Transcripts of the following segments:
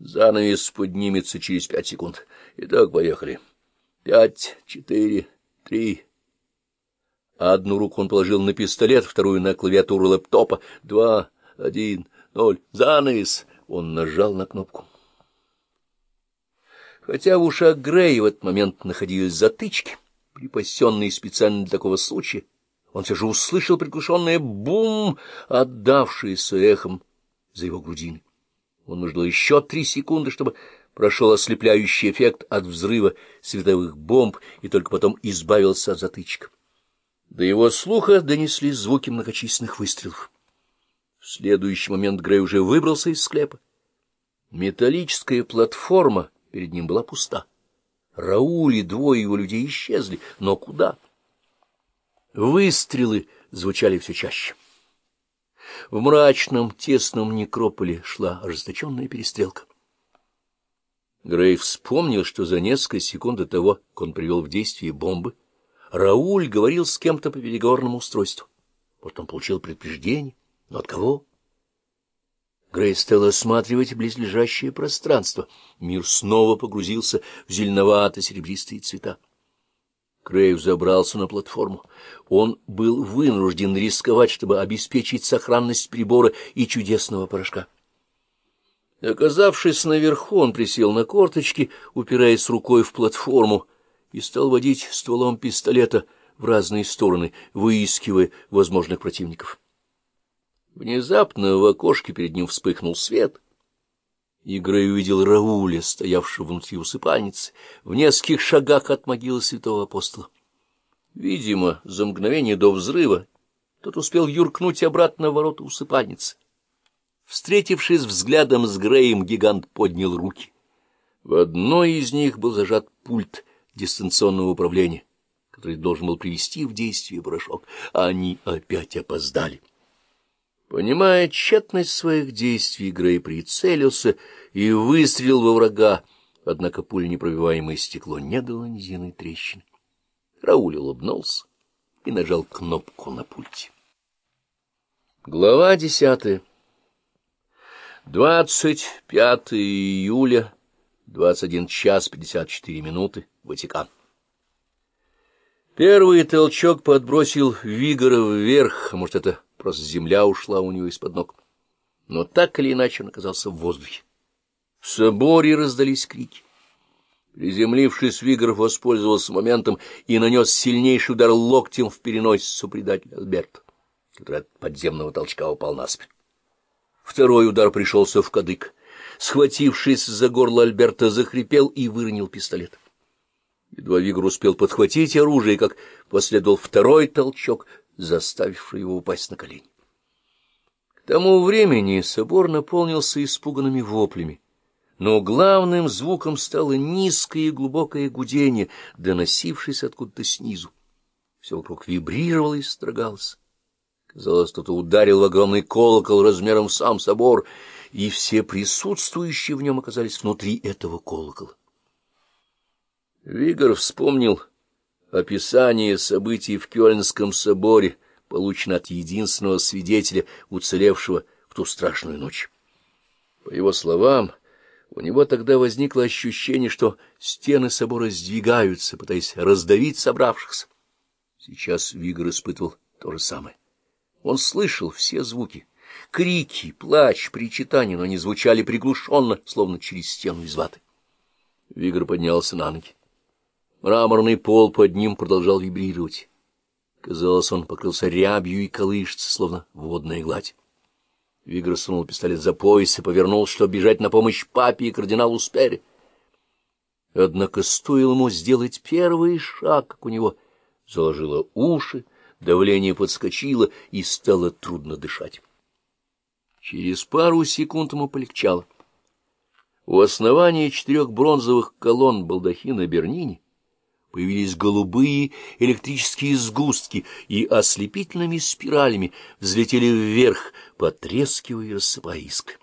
Занавес поднимется через пять секунд. Итак, поехали. Пять, четыре, три. Одну руку он положил на пистолет, вторую — на клавиатуру лэптопа. Два, один, ноль. Занавес. Он нажал на кнопку. Хотя в ушах Грея в этот момент находились затычки, припасенные специально для такого случая, он все же услышал приглушенное бум, отдавшееся эхом за его грудиной. Он нуждал еще три секунды, чтобы прошел ослепляющий эффект от взрыва световых бомб и только потом избавился от затычек. До его слуха донеслись звуки многочисленных выстрелов. В следующий момент Грей уже выбрался из склепа. Металлическая платформа перед ним была пуста. Рауль и двое его людей исчезли, но куда? Выстрелы звучали все чаще. В мрачном, тесном некрополе шла ожесточенная перестрелка. Грей вспомнил, что за несколько секунд до того, как он привел в действие бомбы, Рауль говорил с кем-то по переговорному устройству. Вот он получил предупреждение. Но от кого? Грей стал осматривать близлежащее пространство. Мир снова погрузился в зеленовато-серебристые цвета. Крейв забрался на платформу. Он был вынужден рисковать, чтобы обеспечить сохранность прибора и чудесного порошка. Оказавшись наверху, он присел на корточки, упираясь рукой в платформу, и стал водить стволом пистолета в разные стороны, выискивая возможных противников. Внезапно в окошке перед ним вспыхнул свет, и Грей увидел Рауля, стоявшего внутри усыпальницы, в нескольких шагах от могилы святого апостола. Видимо, за мгновение до взрыва тот успел юркнуть обратно в ворота усыпальницы. Встретившись взглядом с Греем, гигант поднял руки. В одной из них был зажат пульт дистанционного управления, который должен был привести в действие порошок, они опять опоздали. Понимая тщетность своих действий, Грей прицелился и выстрелил во врага, однако пуля непробиваемое стекло не дало ни единой трещины. Рауль улыбнулся и нажал кнопку на пульте. Глава десятая. Двадцать пятое июля, двадцать один час пятьдесят четыре минуты, Ватикан. Первый толчок подбросил Вигора вверх, а может, это просто земля ушла у него из-под ног. Но так или иначе он оказался в воздухе. В соборе раздались крики. Приземлившись, Вигр воспользовался моментом и нанес сильнейший удар локтем в переносицу предателя Альберта, который от подземного толчка упал на спину. Второй удар пришелся в кадык. Схватившись за горло Альберта, захрипел и выронил пистолет. Едва Вигр успел подхватить оружие, как последовал второй толчок, заставивший его упасть на колени. К тому времени собор наполнился испуганными воплями, но главным звуком стало низкое и глубокое гудение, доносившееся откуда-то снизу. Все вокруг вибрировало и строгалось. Казалось, кто-то ударил в огромный колокол размером в сам собор, и все присутствующие в нем оказались внутри этого колокола. Вигор вспомнил описание событий в Кёльнском соборе, полученное от единственного свидетеля, уцелевшего в ту страшную ночь. По его словам, у него тогда возникло ощущение, что стены собора сдвигаются, пытаясь раздавить собравшихся. Сейчас Вигор испытывал то же самое. Он слышал все звуки — крики, плач, причитания, но они звучали приглушенно, словно через стену из ваты. Вигор поднялся на ноги. Мраморный пол под ним продолжал вибрировать. Казалось, он покрылся рябью и колышется, словно водная гладь. Вигр сунул пистолет за пояс и повернул, чтобы бежать на помощь папе и кардиналу Сперри. Однако стоило ему сделать первый шаг, как у него заложило уши, давление подскочило и стало трудно дышать. Через пару секунд ему полегчало. У основания четырех бронзовых колонн балдахина Бернини появились голубые электрические сгустки и ослепительными спиралями взлетели вверх, потрескивая и рассыпая искры.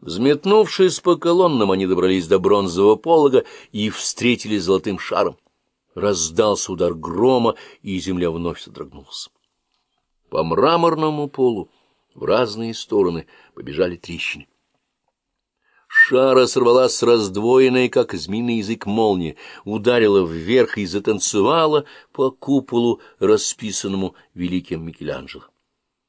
Взметнувшись по колоннам, они добрались до бронзового полога и встретились золотым шаром. Раздался удар грома, и земля вновь содрогнулась. По мраморному полу в разные стороны побежали трещины. Шара сорвалась с раздвоенной, как змеиный язык молнии, ударила вверх и затанцевала по куполу, расписанному великим Микеланджело.